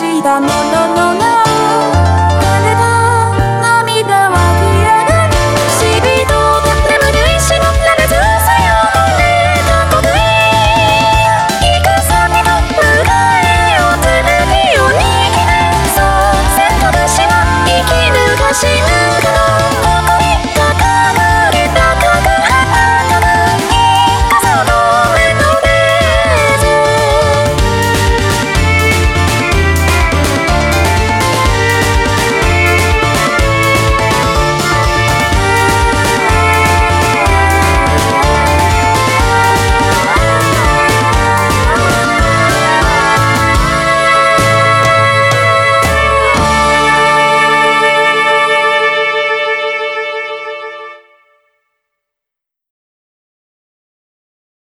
しいものの